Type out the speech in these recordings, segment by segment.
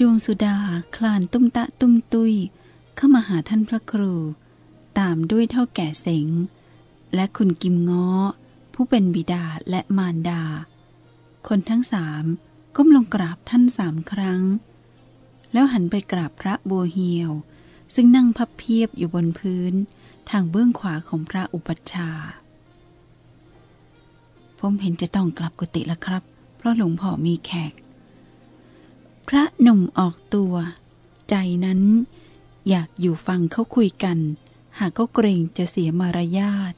ดวงสุดาคลานตุ้มตะตุ้มตุยเข้ามาหาท่านพระครู ตามด้วยเท่าแก่เสง และคุณกิมง้อ ผู้เป็นบิดาและมารดา คนทั้งสามก้มลงกราบท่านสามครั้ง แล้วหันไปกราบพระบัวเหียว ซึ่งนั่งพับเพียบอยู่บนพื้น ทางเบื้องขวาของพระอุปัชฌาย์ผมเห็นจะต้องกลับกุฏิแล้วครับ เพราะหลวงพ่อมีแขก ระหนุ่มออกตัว ใจนั้น อยากอยู่ฟังเขาคุยกัน หากก็เกรงจะเสียมารยาท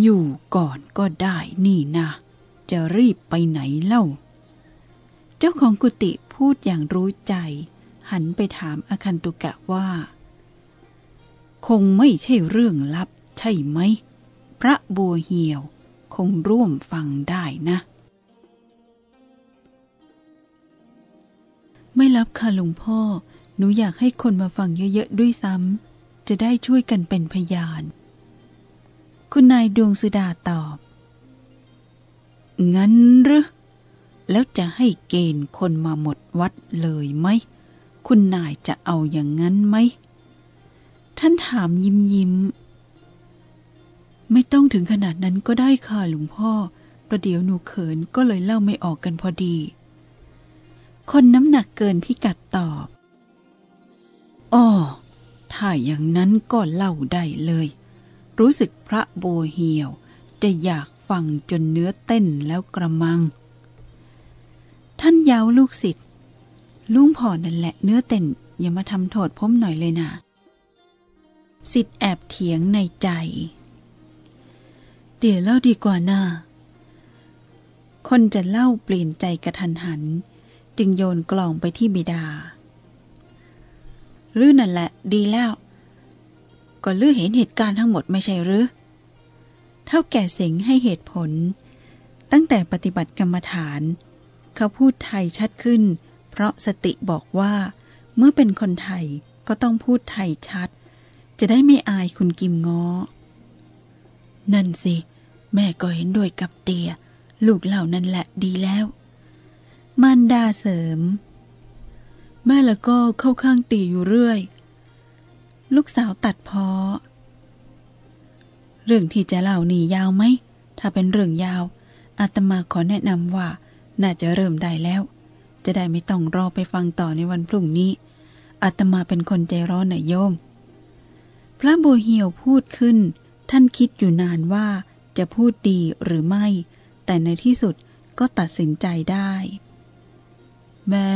อยู่ก่อนก็ได้นี่นะ จะรีบไปไหนเล่า เจ้าของกุฏิพูดอย่างรู้ใจ หันไปถามอาคันตุกะว่า คงไม่ใช่เรื่องลับใช่ไหม พระบัวเหี่ยวคงร่วมฟังได้นะ ไม่รับค่ะหลวงพ่อ หนูอยากให้คนมาฟังเยอะๆด้วยซ้ำ จะได้ช่วยกันเป็นพยาน คุณนายดวงสุดาตอบ งั้นหรือ แล้วจะให้เกณฑ์คนมาหมดวัดเลยไหม คุณนายจะเอาอย่างนั้นไหม ท่านถามยิ้มยิ้ม ไม่ต้องถึงขนาดนั้นก็ได้ค่ะหลวงพ่อประเดี๋ยวหนูเขินก็เลยเล่าไม่ออกกันพอดี คนน้ำหนักเกินพิกัดตอบอ้อถ้าอย่างนั้นก็เล่าได้เลย รู้สึกพระโบเหียว จะอยากฟังจนเนื้อเต้นแล้วกระมัง ท่านย้าลูกศิษย์ลุงพ่อนั่นแหละเนื้อเต้นอย่ามาทำโทษผมหน่อยเลยนะสิทธิ์แอบเถียงในใจเดี๋ยวเล่าดีกว่าน่าคนจะเล่าเปลี่ยนใจกระทันหัน จึงโยนกล่องไปที่บิดาลื่นนั่นแหละ ดีแล้ว ก็ลือเห็นเหตุการณ์ทั้งหมดไม่ใช่หรือเท่าแก่เสงให้เหตุผล ตั้งแต่ปฏิบัติกรรมฐาน เขาพูดไทยชัดขึ้น เพราะสติบอกว่าเมื่อเป็นคนไทยก็ต้องพูดไทยชัด จะได้ไม่อายคุณกิมง้อ นั่นสิ แม่ก็เห็นด้วยกับเตีย ลูกเหล่านั่นแหละดีแล้ว มันดาเสริม แม่แล้วก็เข้าข้างตีอยู่เรื่อย ลูกสาวตัดเพาะเรื่องที่จะเล่านี่ยาวไหม ถ้าเป็นเรื่องยาว อาตมาขอแนะนำว่า น่าจะเริ่มได้แล้ว จะได้ไม่ต้องรอไปฟังต่อในวันพรุ่งนี้ อาตมาเป็นคนใจร้อนหน่อยโยม พระโบเหี่ยวพูดขึ้น ท่านคิดอยู่นานว่าจะพูดดีหรือไม่ แต่ในที่สุดก็ตัดสินใจได้ แม้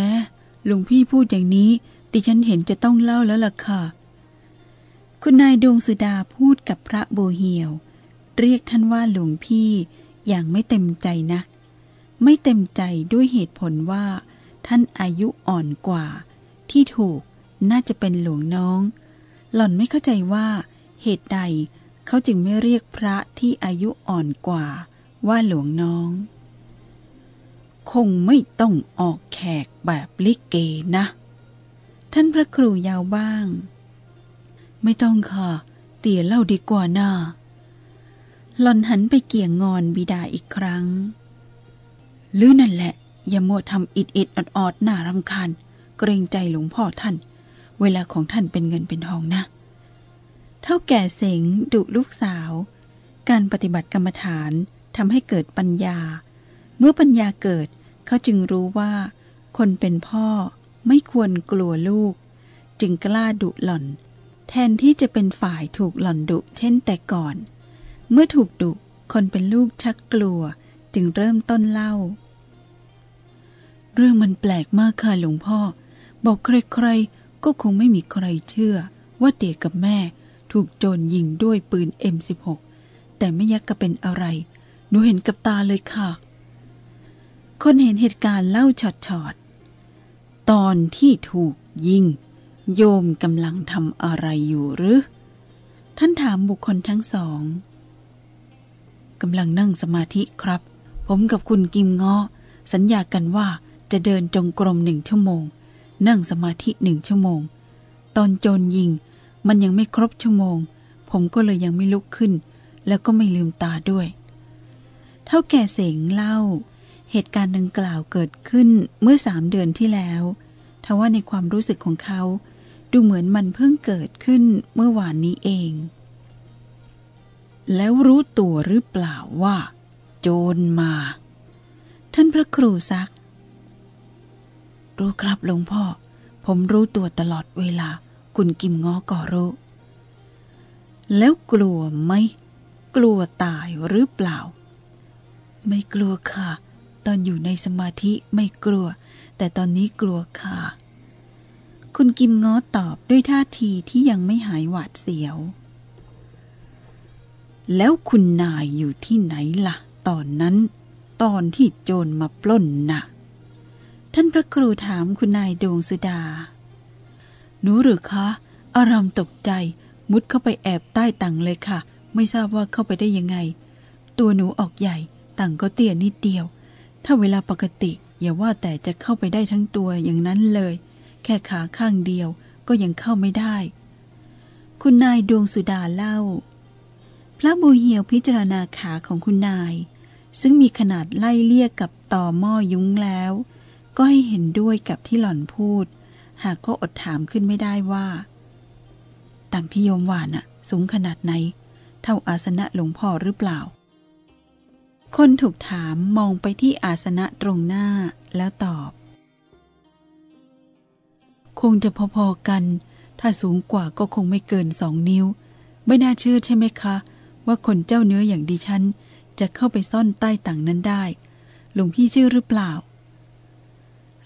หลวงพี่พูดอย่างนี้ ดิฉันเห็นจะต้องเล่าแล้วล่ะค่ะ คุณนายดวงสุดาพูดกับพระโบเหียว เรียกท่านว่าหลวงพี่อย่างไม่เต็มใจนัก ไม่เต็มใจด้วยเหตุผลว่า ท่านอายุอ่อนกว่า ที่ถูกน่าจะเป็นหลวงน้อง หล่อนไม่เข้าใจว่าเหตุใดเขาจึงไม่เรียกพระที่อายุอ่อนกว่าว่าหลวงน้อง คงไม่ต้องออกแขกแบบลิเกนะ ท่านพระครูยาวบ้าง ไม่ต้องค่ะ เตี่ยเล่าดีกว่าน่าหลอนหันไปเกี่ยงงอนบิดาอีกครั้งหรือนั่นแหละ อย่าโมทำอิดอิดอดอดหน่ารำคาญ เกรงใจหลวงพ่อท่าน เวลาของท่านเป็นเงินเป็นทองนะ เท่าแก่เสงดุลูกสาว การปฏิบัติกรรมฐานทำให้เกิดปัญญา เมื่อปัญญาเกิดเขาจึงรู้ว่า คนเป็นพ่อไม่ควรกลัวลูก จึงกล้าดุหล่อน แทนที่จะเป็นฝ่ายถูกหล่อนดุเช่นแต่ก่อน เมื่อถูกดุคนเป็นลูกชักกลัวจึงเริ่มต้นเล่า เรื่องมันแปลกมากค่ะหลวงพ่อ บอกใครๆก็คงไม่มีใครเชื่อ ว่าเด็กกับแม่ถูกโจรยิงด้วยปืน M16 แต่ไม่ยักก็เป็นอะไร หนูเห็นกับตาเลยค่ะ คนเห็นเหตุการณ์เล่าชอดๆตอนที่ถูกยิง โยมกำลังทำอะไรอยู่หรือ ท่านถามบุคคลทั้งสองกำลังนั่งสมาธิครับ ผมกับคุณกิมง้อสัญญากันว่าจะเดินจงกรมหนึ่งชั่วโมง นั่งสมาธิหนึ่งชั่วโมง ตอนโจรยิง มันยังไม่ครบชั่วโมง ผมก็เลยยังไม่ลุกขึ้น แล้วก็ไม่ลืมตาด้วย เท่าแก่เสงเล่า เหตุการณ์ดังกล่าวเกิดขึ้นเมื่อสามเดือนที่แล้วทว่าในความรู้สึกของเขาดูเหมือนมันเพิ่งเกิดขึ้นเมื่อวานนี้เอง แล้วรู้ตัวหรือเปล่าว่า โจรมา ท่านพระครูซัก รู้ครับหลวงพ่อ ผมรู้ตัวตลอดเวลา คุณกิมง้อก็รู้ แล้วกลัวไหม กลัวตายหรือเปล่า ไม่กลัวค่ะ ตอนอยู่ในสมาธิไม่กลัว แต่ตอนนี้กลัวค่ะ คุณกิมง้อตอบด้วยท่าทีที่ยังไม่หายหวาดเสียว แล้วคุณนายอยู่ที่ไหนล่ะ ตอนนั้น ตอนที่โจรมาปล้นนะ่ะ ท่านพระครูถามคุณนายดวงสุดา หนูหรือคะ อารามตกใจ มุดเข้าไปแอบใต้ตังเลยค่ะ ไม่ทราบว่าเข้าไปได้ยังไง ตัวหนูออกใหญ่ตังก็เตี้ยนิดเดียว ถ้าเวลาปกติ อย่าว่าแต่จะเข้าไปได้ทั้งตัวอย่างนั้นเลย แค่ขาข้างเดียวก็ยังเข้าไม่ได้ คุณนายดวงสุดาเล่า พระบูเหียวพิจารณาขาของคุณนาย ซึ่งมีขนาดไล่เลี่ยกับต่อหม้อยุ้งแล้ว ก็ให้เห็นด้วยกับที่หล่อนพูด หากก็อดถามขึ้นไม่ได้ว่าตังที่โยมหวานอะสูงขนาดไหน เท่าอาสนะหลวงพ่อหรือเปล่า คนถูกถามมองไปที่อาสนะตรงหน้าแล้วตอบ คงจะพอๆกัน ถ้าสูงกว่าก็คงไม่เกินสองนิ้ว ไม่น่าเชื่อใช่ไหมคะ ว่าคนเจ้าเนื้ออย่างดิฉัน จะเข้าไปซ่อนใต้ต่างนั้นได้ หลวงพี่เชื่อหรือเปล่า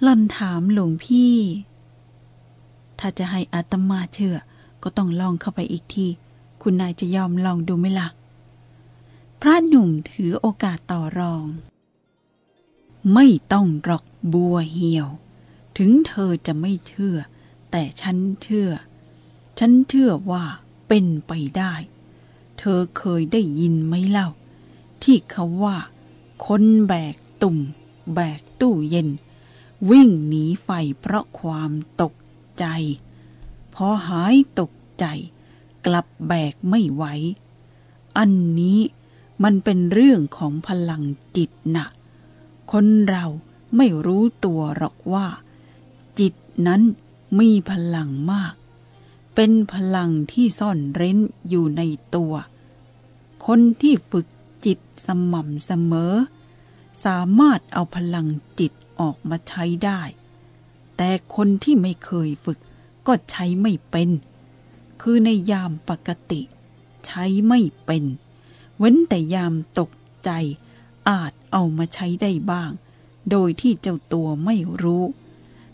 หล่อนถามหลวงพี่ ถ้าจะให้อาตมาเชื่อ ก็ต้องลองเข้าไปอีกที คุณนายจะยอมลองดูไหมละ่ะ พระหนุ่มถือโอกาสต่อรอง ไม่ต้องหรอกบัวเหี่ยว ถึงเธอจะไม่เชื่อ แต่ฉันเชื่อ ฉันเชื่อว่าเป็นไปได้ เธอเคยได้ยินไหมเล่า ที่เขาว่า คนแบกตุ่ม แบกตู้เย็น วิ่งหนีไฟเพราะความตกใจ พอหายตกใจ กลับแบกไม่ไหว อันนี้ มันเป็นเรื่องของพลังจิตนะคนเราไม่รู้ตัวหรอกว่า จิตนั้นมีพลังมาก เป็นพลังที่ซ่อนเร้นอยู่ในตัว คนที่ฝึกจิตสม่ำเสมอ สามารถเอาพลังจิตออกมาใช้ได้ แต่คนที่ไม่เคยฝึกก็ใช้ไม่เป็น คือในยามปกติ ใช้ไม่เป็น เว้นแต่ยามตกใจ อาจเอามาใช้ได้บ้าง โดยที่เจ้าตัวไม่รู้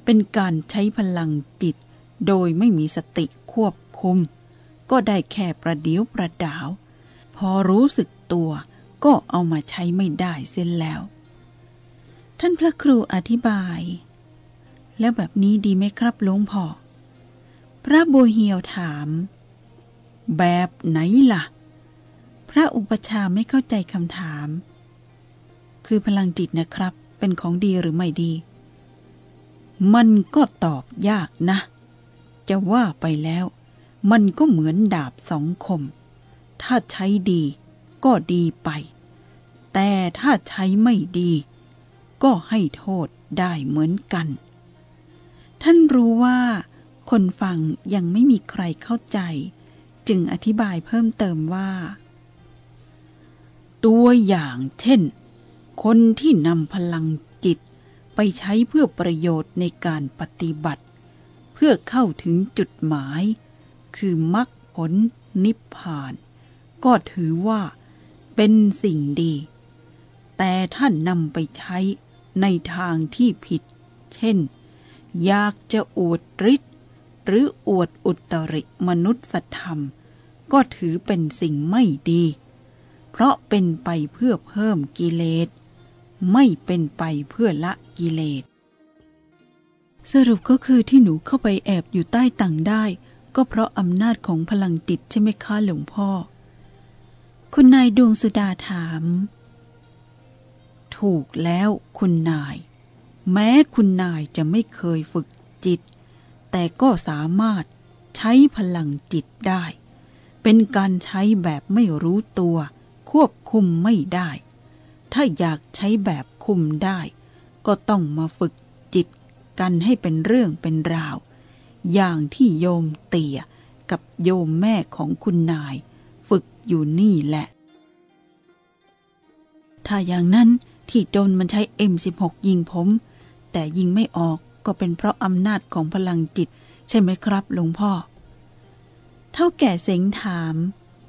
เป็นการใช้พลังจิต โดยไม่มีสติควบคุม ก็ได้แค่ประเดียวประดาว พอรู้สึกตัวก็เอามาใช้ไม่ได้เส้นแล้ว ท่านพระครูอธิบาย แล้วแบบนี้ดีไหมครับหลวงพ่อพระบัวเหียวถาม แบบไหนล่ะ พระอุปชาไม่เข้าใจคำถาม คือพลังจิตนะครับ เป็นของดีหรือไม่ดี มันก็ตอบยากนะ จะว่าไปแล้ว มันก็เหมือนดาบสองคม ถ้าใช้ดีก็ดีไป แต่ถ้าใช้ไม่ดี ก็ให้โทษได้เหมือนกัน ท่านรู้ว่า คนฟังยังไม่มีใครเข้าใจ จึงอธิบายเพิ่มเติมว่า ตัวอย่างเช่น คนที่นำพลังจิตไปใช้เพื่อประโยชน์ในการปฏิบัติ เพื่อเข้าถึงจุดหมาย คือมรรคผลนิพพาน ก็ถือว่าเป็นสิ่งดี แต่ท่านนำไปใช้ในทางที่ผิด เช่น อยากจะอวดฤทธิ์หรืออวดอุตริมนุษยธรรม ก็ถือเป็นสิ่งไม่ดี เพราะเป็นไปเพื่อเพิ่มกิเลส ไม่เป็นไปเพื่อละกิเลส สรุปก็คือที่หนูเข้าไปแอบอยู่ใต้ตังได้ ก็เพราะอำนาจของพลังจิตใช่ไหมคะหลวงพ่อ คุณนายดวงสุดาถาม ถูกแล้วคุณนาย แม้คุณนายจะไม่เคยฝึกจิต แต่ก็สามารถใช้พลังจิตได้ เป็นการใช้แบบไม่รู้ตัว ควบคุมไม่ได้ ถ้าอยากใช้แบบคุมได้ ก็ต้องมาฝึกจิตกันให้เป็นเรื่องเป็นราว อย่างที่โยมเตี่ยกับโยมแม่ของคุณนาย ฝึกอยู่นี่แหละ ถ้าอย่างนั้นที่โจนมันใช้ M16 ยิงผม แต่ยิงไม่ออกก็เป็นเพราะอำนาจของพลังจิต ใช่ไหมครับหลวงพ่อ เท่าแก่เสงถาม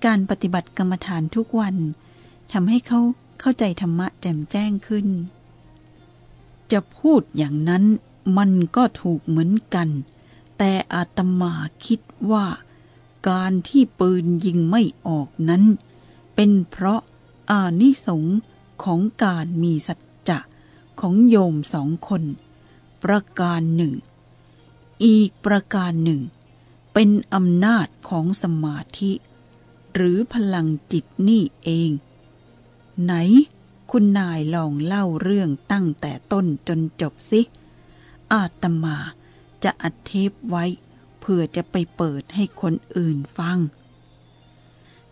การปฏิบัติกรรมฐานทุกวันทำให้เขาเข้าใจธรรมะแจ่มแจ้งขึ้น จะพูดอย่างนั้นมันก็ถูกเหมือนกัน แต่อาตมาคิดว่า การที่ปืนยิงไม่ออกนั้น เป็นเพราะอานิสงส์ของการมีสัจจะของโยมสองคน ประการหนึ่ง อีกประการหนึ่ง เป็นอำนาจของสมาธิ หรือพลังจิตนี่เอง ไหน คุณนายลองเล่าเรื่องตั้งแต่ต้นจนจบสิ อาตมาจะอัดเทปไว้ เพื่อจะไปเปิดให้คนอื่นฟัง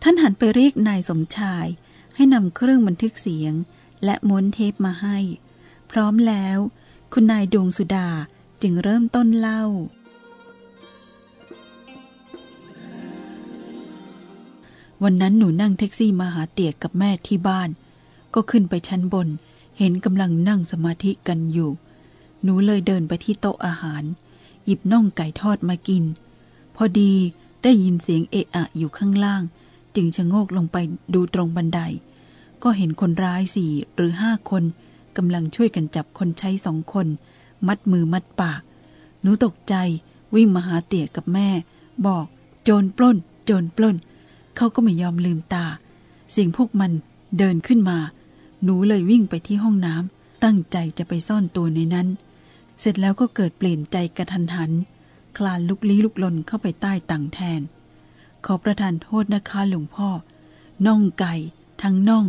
ท่านหันไปเรียกนายสมชาย ให้นำเครื่องบันทึกเสียง และม้วนเทปมาให้ พร้อมแล้ว คุณนายดวงสุดาจึงเริ่มต้นเล่า วันนั้นหนูนั่งแท็กซี่มาหาเตี่ยกับแม่ที่บ้าน ก็ขึ้นไปชั้นบน เห็นกำลังนั่งสมาธิกันอยู่ หนูเลยเดินไปที่โต๊ะอาหาร หยิบน่องไก่ทอดมากิน พอดีได้ยินเสียงเอะอะอยู่ข้างล่าง จึงชะโงกลงไปดูตรงบันได ก็เห็นคนร้ายสี่หรือห้าคนกำลังช่วยกันจับคนใช้สองคน มัดมือมัดปาก หนูตกใจวิ่งมาหาเตี่ยกับแม่ บอก โจรปล้น โจรปล้น เขาก็ไม่ยอมลืมตา สิ่งพวกมันเดินขึ้นมา หนูเลยวิ่งไปที่ห้องน้ำตั้งใจจะไปซ่อนตัวในนั้น เสร็จแล้วก็เกิดเปลี่ยนใจกระทันหัน คลานลุกลี้ลุกลนเข้าไปใต้ตังแทน ขอประทานโทษนะคะหลวงพ่อ น่องไก่ ทั้งน่อง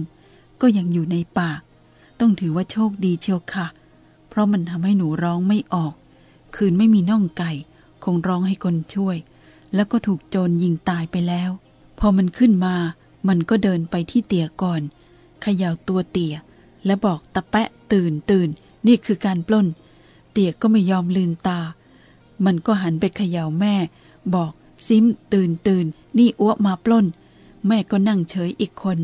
ก็ยังอยู่ในปาก ต้องถือว่าโชคดีเชียวค่ะ เพราะมันทำให้หนูร้องไม่ออก คืนไม่มีน่องไก่ คงร้องให้คนช่วย แล้วก็ถูกโจรยิงตายไปแล้ว อมันขึ้นมา มันก็เดินไปที่เตี่ยก่อนเขย่าตัวเตี่ย และบอกตะแปะตื่นตื่น นี่คือการปล้น เตี่ยก็ไม่ยอมลืมตา มันก็หันไปเขย่าแม่ บอกซิมตื่นตื่น นี่อ้วมาปล้น แม่ก็นั่งเฉยอีกคน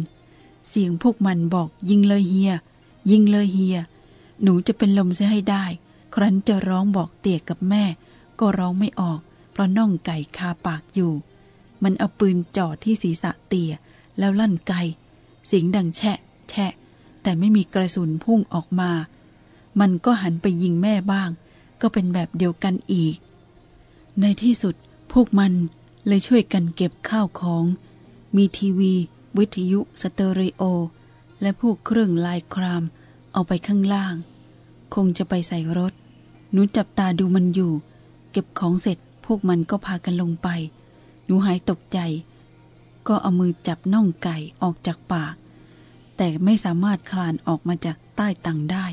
เสียงพวกมันบอกยิงเลยเฮีย ยิงเลยเฮีย หนูจะเป็นลมเสียให้ได้ ครั้นจะร้องบอกเตี่ยกับแม่ ก็ร้องไม่ออก เพราะน่องไก่คาปากอยู่ มันเอาปืนจ่อที่ศีรษะเตียแล้วลั่นไกเสียงดังแฉะ แฉะ แต่ไม่มีกระสุนพุ่งออกมา มันก็หันไปยิงแม่บ้าง ก็เป็นแบบเดียวกันอีก ในที่สุดพวกมันเลยช่วยกันเก็บข้าวของ มีทีวี วิทยุสเตอริโอ และพวกเครื่องลายคราม เอาไปข้างล่าง คงจะไปใส่รถ หนูจับตาดูมันอยู่ เก็บของเสร็จพวกมันก็พากันลงไป นูหายตกใจ ก็เอามือจับน่องไก่ออกจากปาก แต่ไม่สามารถคลานออกมาจากใต้ตังได้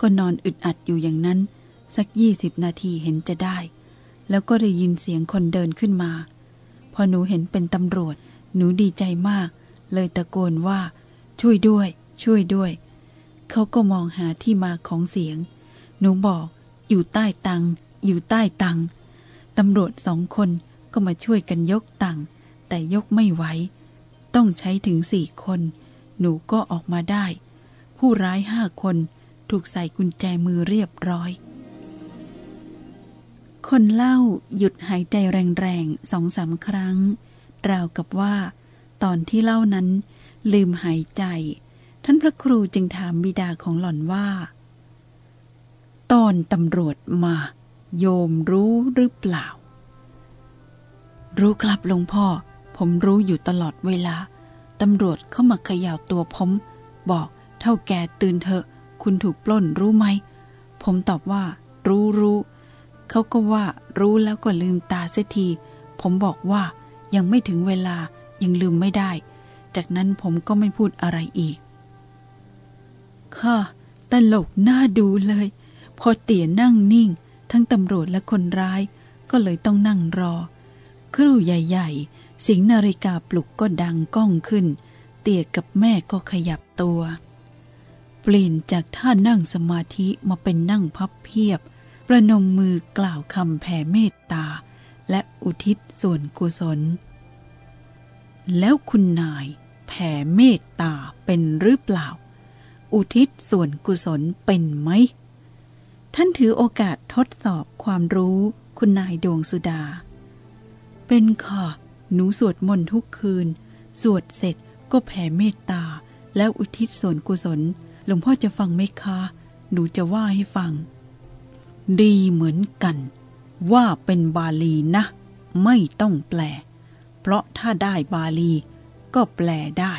ก็นอนอึดอัดอยู่อย่างนั้น สักยี่สิบนาทีเห็นจะได้ แล้วก็ได้ยินเสียงคนเดินขึ้นมา พอหนูเห็นเป็นตำรวจ หนูดีใจมาก เลยตะโกนว่า ช่วยด้วย ช่วยด้วย เขาก็มองหาที่มาของเสียง หนูบอก อยู่ใต้ตังอยู่ใต้ตังตำรวจสองคน ก็มาช่วยกันยกตังแต่ยกไม่ไหว ต้องใช้ถึงสี่คน หนูก็ออกมาได้ ผู้ร้ายห้าคนถูกใส่กุญแจมือเรียบร้อย คนเล่าหยุดหายใจแรงๆสองสามครั้ง ราวกับว่า ตอนที่เล่านั้น ลืมหายใจ ท่านพระครูจึงถามบิดาของหล่อนว่า ตอนตำรวจมา โยมรู้หรือเปล่า รู้ครับหลวงพ่อ ผมรู้อยู่ตลอดเวลา ตำรวจเข้ามาขย่าตัวผม บอกเท่าแก่ตื่นเถอะ คุณถูกปล้นรู้ไหม ผมตอบว่า รู้รู้เขาก็ว่ารู้แล้วก็ลืมตาเสียที ผมบอกว่ายังไม่ถึงเวลายังลืมไม่ได้ จากนั้นผมก็ไม่พูดอะไรอีก ค่ะตลกน่าดูเลย พอเตี๋ยนั่งนิ่ง ทั้งตำรวจและคนร้าย ก็เลยต้องนั่งรอ ครู่ใหญ่ๆ สิงนาฬิกาปลุกก็ดังก้องขึ้น เตี๋ยกับแม่ก็ขยับตัว เปลี่ยนจากท่านั่งสมาธิมาเป็นนั่งพับเพียบ ประนมมือกล่าวคำแผ่เมตตา และอุทิศส่วนกุศล แล้วคุณนายแผ่เมตตาเป็นหรือเปล่า อุทิศส่วนกุศลเป็นไหม ท่านถือโอกาสทดสอบความรู้คุณนายดวงสุดา เป็นค่ะ หนูสวดมนต์ทุกคืน สวดเสร็จก็แผ่เมตตา แล้วอุทิศส่วนกุศล หลวงพ่อจะฟังไหมคะ หนูจะว่าให้ฟัง ดีเหมือนกัน ว่าเป็นบาลีนะ ไม่ต้องแปล เพราะถ้าได้บาลี ก็แปลได้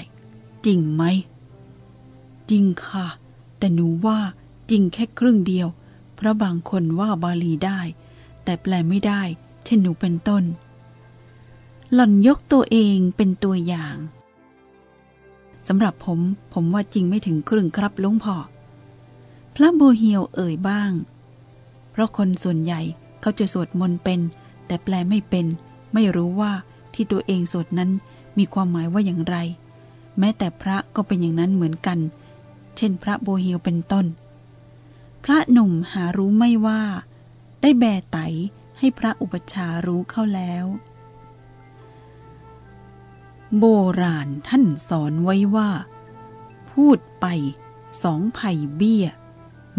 จริงไหม จริงค่ะ แต่หนูว่าจริงแค่ครึ่งเดียว เพราะบางคนว่าบาลีได้ แต่แปลไม่ได้ เช่นหนูเป็นต้น หล่อนยกตัวเองเป็นตัวอย่างสำหรับผมผมว่าจริงไม่ถึงครึ่งครับลวงพ่อ พระโบเฮียวเอ่ยบ้าง เพราะคนส่วนใหญ่เขาจะสวดมนต์เป็น แต่แปลไม่เป็น ไม่รู้ว่าที่ตัวเองสวดนั้นมีความหมายว่าอย่างไร แม้แต่พระก็เป็นอย่างนั้นเหมือนกัน เช่นพระโบเฮียวเป็นต้น พระหนุ่มหารู้ไม่ว่า ได้แบไตให้พระอุปชารู้เข้าแล้ว โบราณท่านสอนไว้ว่า พูดไปสองไผ่เบี้ย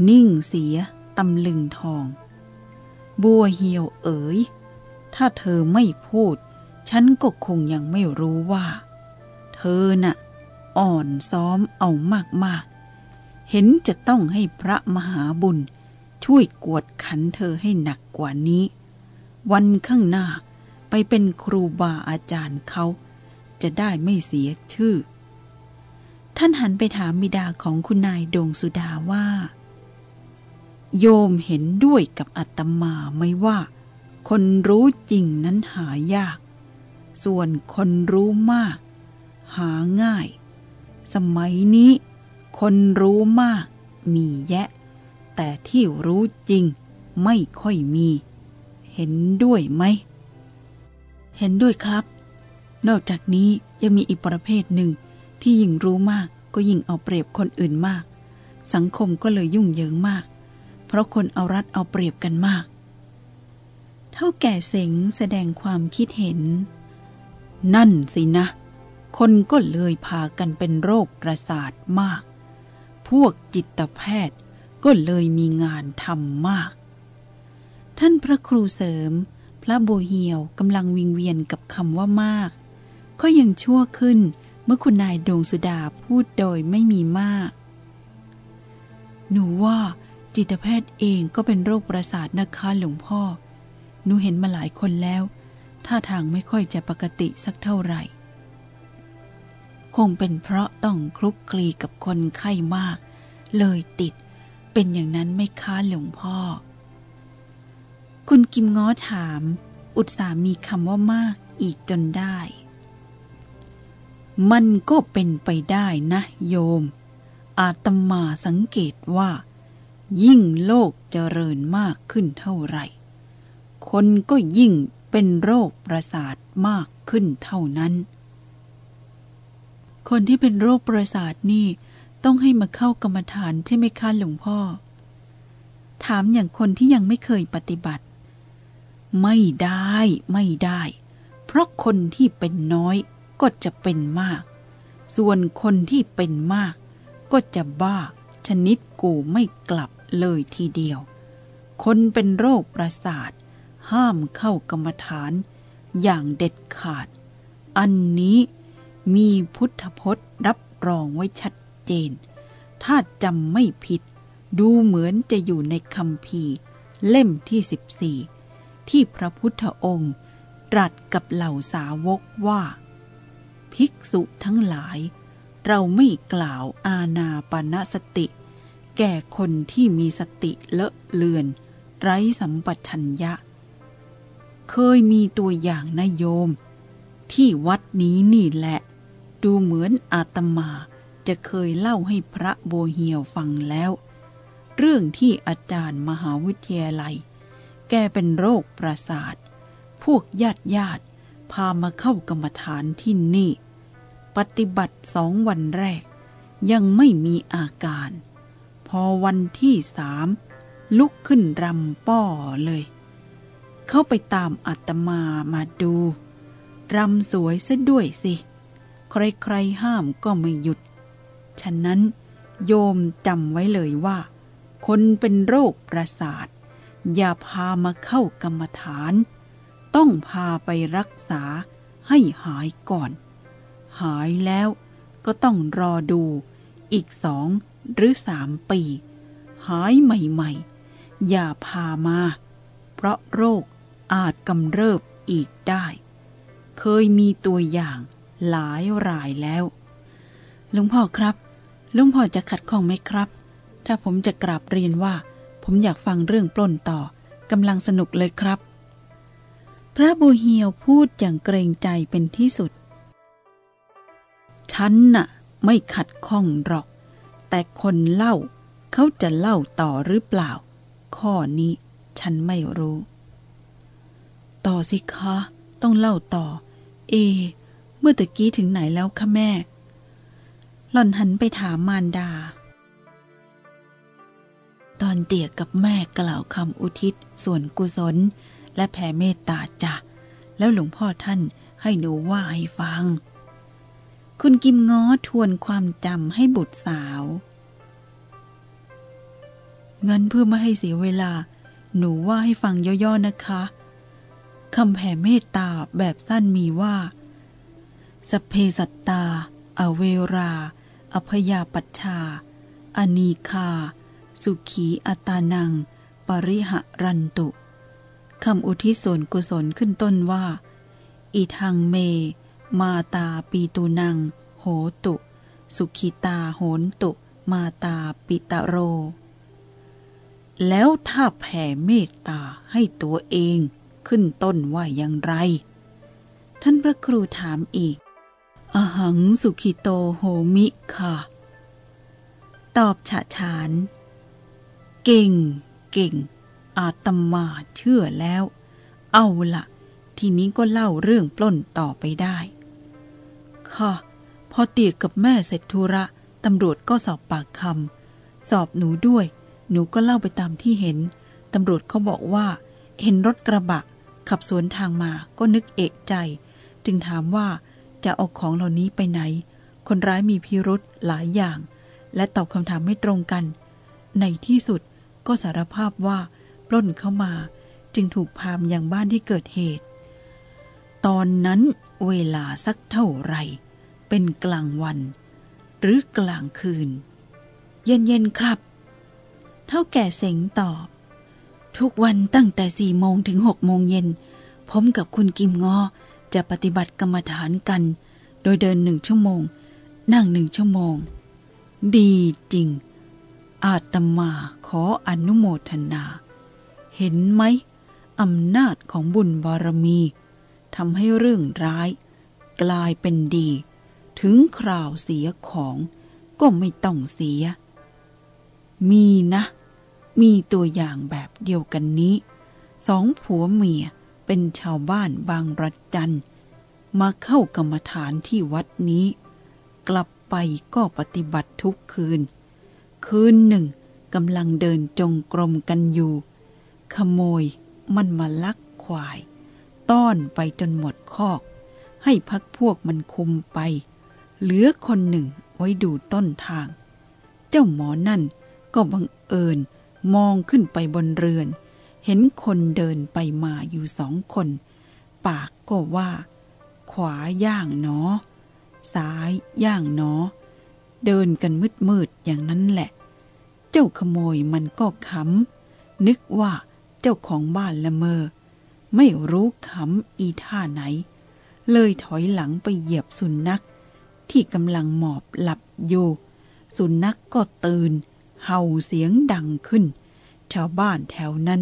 นิ่งเสียตำลึงทอง บัวเหียวเอ๋ย ถ้าเธอไม่พูด ฉันก็คงยังไม่รู้ว่า เธอน่ะ อ่อนซ้อมเอามากๆ เห็นจะต้องให้พระมหาบุญ ช่วยกวดขันเธอให้หนักกว่านี้ วันข้างหน้าไปเป็นครูบาอาจารย์เขา จะได้ไม่เสียชื่อ ท่านหันไปถามบิดาของคุณนายดงสุดาว่า โยมเห็นด้วยกับอัตมาไหมว่า คนรู้จริงนั้นหายาก ส่วนคนรู้มาก หาง่าย สมัยนี้ คนรู้มากมีแยะ แต่ที่รู้จริงไม่ค่อยมี เห็นด้วยไหม เห็นด้วยครับ นอกจากนี้ยังมีอีกประเภทหนึ่ง ที่ยิ่งรู้มากก็ยิ่งเอาเปรียบคนอื่นมาก สังคมก็เลยยุ่งเหยิงมาก เพราะคนเอารัดเอาเปรียบกันมาก เท่าแก่เสงแสดงความคิดเห็น นั่นสินะ คนก็เลยพากันเป็นโรคประสาทมาก พวกจิตแพทย์ก็เลยมีงานทำมาก ท่านพระครูเสริม พระโบเฮียวกำลังวิงเวียนกับคำว่ามาก ก็ยังชั่วขึ้นเมื่อคุณนายดวงสุดาพูดโดยไม่มีมาก หนูว่าจิตแพทย์เองก็เป็นโรคประสาทนะคะหลวงพ่อ หนูเห็นมาหลายคนแล้วท่าทางไม่ค่อยจะปกติสักเท่าไหร่ คงเป็นเพราะต้องคลุกคลีกับคนไข้มาก เลยติด เป็นอย่างนั้นไม่ค้าหลวงพ่อ คุณกิมง้อถาม อุตสามีคำว่ามากอีกจนได้ มันก็เป็นไปได้นะโยม อาตมาสังเกตว่า ยิ่งโลกเจริญมากขึ้นเท่าไหร่ คนก็ยิ่งเป็นโรคประสาทมากขึ้นเท่านั้น คนที่เป็นโรคประสาทนี่ต้องให้มาเข้ากรรมฐานใช่ไหมคะหลวงพ่อ ถามอย่างคนที่ยังไม่เคยปฏิบัติ ไม่ได้ไม่ได้ เพราะคนที่เป็นน้อย ก็จะเป็นมาก ส่วนคนที่เป็นมาก ก็จะบ้า ชนิดกูไม่กลับเลยทีเดียว คนเป็นโรคประสาท ห้ามเข้ากรรมฐาน อย่างเด็ดขาด อันนี้มีพุทธพจน์รับรองไว้ชัดเจน ถ้าจำไม่ผิด ดูเหมือนจะอยู่ในคำพีเล่มที่14ที่พระพุทธองค์ตรัสกับเหล่าสาวกว่า ภิกษุทั้งหลาย เราไม่กล่าวอาณาปณสติ แก่คนที่มีสติเลอะเลือน ไร้สัมปชัญญะ เคยมีตัวอย่างนโยม ที่วัดนี้นี่แหละ ดูเหมือนอาตมาจะเคยเล่าให้พระโบเฮียวฟังแล้ว เรื่องที่อาจารย์มหาวิทยาลัย แกเป็นโรคประสาท พวกญาติญาติ พามาเข้ากรรมฐานที่นี่ ปฏิบัติสองวันแรก ยังไม่มีอาการ พอวันที่สามลุกขึ้นรำป้อเลย เข้าไปตามอัตมามาดูรำสวยซะด้วยสิ ใครๆห้ามก็ไม่หยุด ฉะนั้นโยมจำไว้เลยว่า คนเป็นโรคประสาท อย่าพามาเข้ากรรมฐาน ต้องพาไปรักษาให้หายก่อน หายแล้วก็ต้องรอดูอีกสองหรือสามปี หายใหม่ๆ อย่าพามา เพราะโรคอาจกำเริบอีกได้ เคยมีตัวอย่างหลายรายแล้วหลวงพ่อครับหลวงพ่อจะขัดข้องไหมครับ ถ้าผมจะกราบเรียนว่า ผมอยากฟังเรื่องปล้นต่อกำลังสนุกเลยครับ ระบูเฮียวพูดอย่างเกรงใจเป็นที่สุด ฉันน่ะ ไม่ขัดข้องหรอก แต่คนเล่าเขาจะเล่าต่อหรือเปล่า ข้อนี้ฉันไม่รู้ ต่อสิคะ ต้องเล่าต่อ เอ เมื่อตะกี้ถึงไหนแล้วคะแม่ หล่อนหันไปถามมารดา ตอนเตี่ยกับแม่กล่าวคำอุทิศส่วนกุศล และแผ่เมตตาจ้ะแล้วหลวงพ่อท่านให้หนูว่าให้ฟัง คุณกิมง้อทวนความจำให้บุตรสาวเงินเพื่อไม่ให้เสียเวลา หนูว่าให้ฟังย่อๆนะคะคำแผ่เมตตาแบบสั้นมีว่า สเพสัตตา อเวรา อพยาปัชชา อนีคา สุขีอัตานัง ปริหะรันตุ คำอุทิศส่วนกุศลขึ้นต้นว่าอิทังเม มาตาปีตูนัง โหตุ สุขิตาโหนตุ มาตาปิตะโร แล้วถ้าแผ่เมตตาให้ตัวเองขึ้นต้นว่าอย่างไร ท่านพระครูถามอีก อหังสุขิโตโหมิค่ะ ตอบฉะฉาน เก่ง เก่ง อาตมาเชื่อแล้ว เอาละทีนี้ก็เล่าเรื่องปล้นต่อไปได้ ค่ะพอเตียกกับแม่เสร็จธุระตำรวจก็สอบปากคำสอบหนูด้วย หนูก็เล่าไปตามที่เห็นตำรวจเขาบอกว่า เห็นรถกระบะ ขับสวนทางมาก็นึกเอกใจ จึงถามว่าจะเอาของเหล่านี้ไปไหน คนร้ายมีพิรุธหลายอย่าง และตอบคำถามไม่ตรงกัน ในที่สุดก็สารภาพว่า ปล้นเข้ามา จึงถูกพามยังบ้านที่เกิดเหตุ ตอนนั้นเวลาสักเท่าไร เป็นกลางวัน หรือกลางคืน เย็นๆครับ เท่าแก่เสงตอบ ทุกวันตั้งแต่สี่โมงถึงหกโมงเย็น ผมกับคุณกิมงอจะปฏิบัติกรรมฐานกัน โดยเดินหนึ่งชั่วโมง นั่งหนึ่งชั่วโมง ดีจริง อาตมาขออนุโมทนา เห็นไหมอำนาจของบุญบารมีทำให้เรื่องร้าย กลายเป็นดี ถึงคราวเสียของก็ไม่ต้องเสีย มีนะ มีตัวอย่างแบบเดียวกันนี้ สองผัวเมียเป็นชาวบ้านบางรัจันมาเข้ากรรมฐานที่วัดนี้ กลับไปก็ปฏิบัติทุกคืน คืนหนึ่งกำลังเดินจงกรมกันอยู่ ขโมยมันมาลักควาย ต้อนไปจนหมดคอก ให้พักพวกมันคุมไป เหลือคนหนึ่งไว้ดูต้นทาง เจ้าหมอนั่นก็บังเอิญมองขึ้นไปบนเรือน เห็นคนเดินไปมาอยู่สองคน ปากก็ว่า ขวาย่างเนอ ซ้ายย่างเนอ เดินกันมืดมืดอย่างนั้นแหละ เจ้าขโมยมันก็ขำนึกว่า เจ้าของบ้านละเมอ ไม่รู้ขำอีท่าไหน เลยถอยหลังไปเหยียบสุนัขที่กำลังหมอบหลับอยู่ สุนัขกก็ตื่น เห่าเสียงดังขึ้น ชาวบ้านแถวนั้น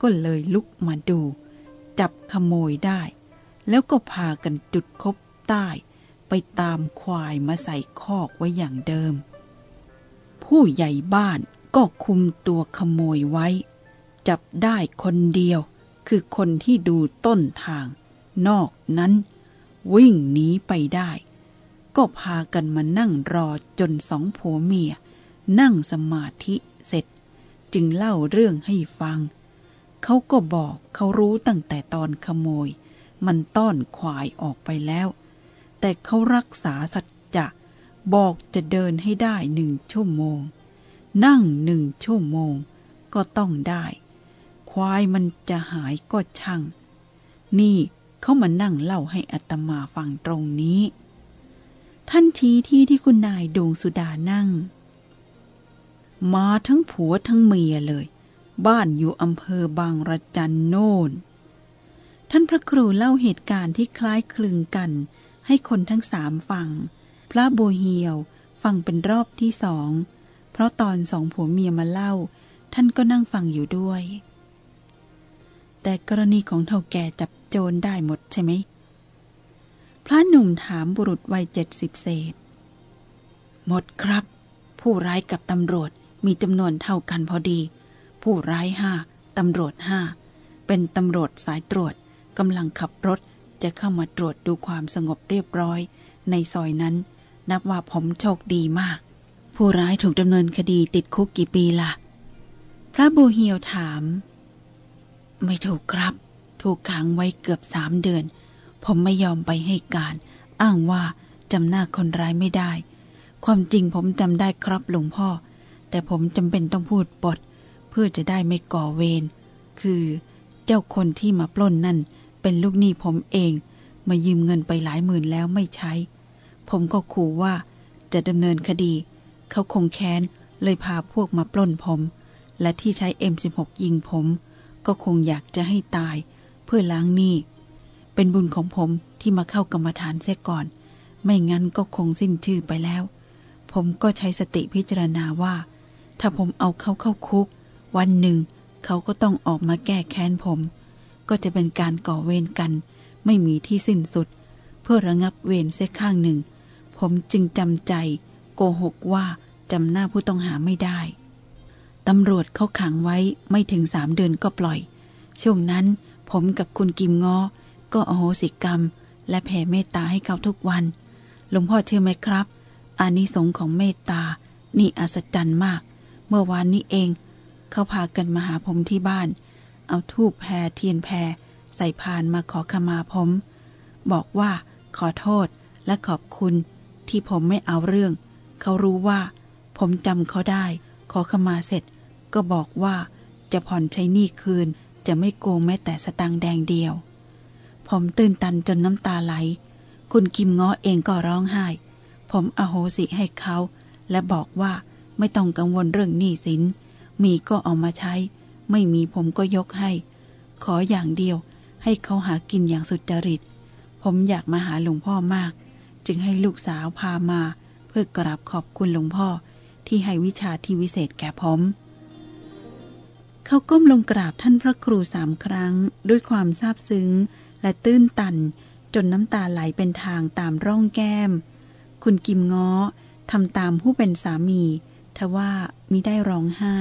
ก็เลยลุกมาดู จับขโมยได้ แล้วก็พากันจุดคบใต้ไปตามควายมาใส่คอกไว้อย่างเดิม ผู้ใหญ่บ้านก็คุมตัวขโมยไว้ จับได้คนเดียว คือคนที่ดูต้นทาง นอกนั้น วิ่งหนีไปได้ ก็พากันมานั่งรอจนสองผัวเมีย นั่งสมาธิเสร็จ จึงเล่าเรื่องให้ฟัง เขาก็บอกเขารู้ตั้งแต่ตอนขโมย มันต้อนควายออกไปแล้ว แต่เขารักษาสัจจะบอกจะเดินให้ได้หนึ่งชั่วโมง นั่งหนึ่งชั่วโมงก็ต้องได้ ควายมันจะหายก็ช่าง นี่เขามานั่งเล่าให้อัตมาฟังตรงนี้ ท่านชี้ที่ที่คุณนายดวงสุดานั่ง มาทั้งผัวทั้งเมียเลย บ้านอยู่อำเภอบางระจันโน่น ท่านพระครูเล่าเหตุการณ์ที่คล้ายคลึงกัน ให้คนทั้งสามฟัง พระโบเฮียวฟังเป็นรอบที่สอง เพราะตอนสองผัวเมียมาเล่า ท่านก็นั่งฟังอยู่ด้วย แต่กรณีของเท่าแก่จับโจรได้หมดใช่ไหม พระหนุ่มถามบุรุษวัยเจ็ดสิบเศษ หมดครับ ผู้ร้ายกับตำรวจมีจำนวนเท่ากันพอดี ผู้ร้ายห้าตำรวจห้าเป็นตำรวจสายตรวจกำลังขับรถจะเข้ามาตรวจดูความสงบเรียบร้อย ในซอยนั้น นับว่าผมโชคดีมาก ผู้ร้ายถูกดำเนินคดีติดคุกกี่ปีล่ะ พระบูเฮียวถาม ไม่ถูกครับ ถูกขังไว้เกือบสามเดือน ผมไม่ยอมไปให้การ อ้างว่าจำหน้าคนร้ายไม่ได้ ความจริงผมจำได้ครับหลวงพ่อ แต่ผมจำเป็นต้องพูดปด เพื่อจะได้ไม่ก่อเวร คือเจ้าคนที่มาปล้นนั่น เป็นลูกหนี้ผมเอง มายืมเงินไปหลายหมื่นแล้วไม่ใช้ ผมก็ขู่ว่าจะดำเนินคดี เขาคงแค้นเลยพาพวกมาปล้นผม และที่ใช้ M16 ยิงผม ก็คงอยากจะให้ตายเพื่อล้างหนี้ เป็นบุญของผมที่มาเข้ากรรมฐานเสียก่อน ไม่งั้นก็คงสิ้นชื่อไปแล้ว ผมก็ใช้สติพิจารณาว่า ถ้าผมเอาเขาเข้าคุก วันหนึ่ง เขาก็ต้องออกมาแก้แค้นผม ก็จะเป็นการก่อเวรกัน ไม่มีที่สิ้นสุด เพื่อระงับเวรเสียข้างหนึ่ง ผมจึงจำใจ โกหกว่าจำหน้าผู้ต้องหาไม่ได้ ตำรวจเขาขังไว้ไม่ถึงสามเดือนก็ปล่อย ช่วงนั้นผมกับคุณกิมงอ ก็อโหสิกรรม และแผ่เมตตาให้เขาทุกวัน หลวงพ่อเชื่อไหมครับอานิสงส์ของเมตตา นี่อัศจรรย์มาก เมื่อวานนี้เอง เขาพากันมาหาผมที่บ้าน เอาทูบแพรเทียนแพรใส่พานมาขอขมาผม บอกว่าขอโทษและขอบคุณ ที่ผมไม่เอาเรื่อง เขารู้ว่า ผมจำเขาได้ ขอขมาเสร็จ ก็บอกว่าจะผ่อนใช้หนี้คืนจะไม่โกงแม้แต่สตางค์แดงเดียว ผมตื่นตันจนน้ำตาไหล คุณกิมง้อเองก็ร้องไห้ ผมอโหสิให้เขา และบอกว่าไม่ต้องกังวลเรื่องหนี้สิน มีก็เอามาใช้ ไม่มีผมก็ยกให้ ขออย่างเดียวให้เขาหากินอย่างสุจริต ผมอยากมาหาหลวงพ่อมาก จึงให้ลูกสาวพามา เพื่อกราบขอบคุณหลวงพ่อที่ให้วิชาที่วิเศษแก่ผม เขาก้มลงกราบท่านพระครูสามครั้ง ด้วยความซาบซึ้ง และตื้นตัน จนน้ำตาไหลเป็นทางตามร่องแก้ม คุณกิมง้อทำตามผู้เป็นสามี ทว่ามิได้ร้องไห้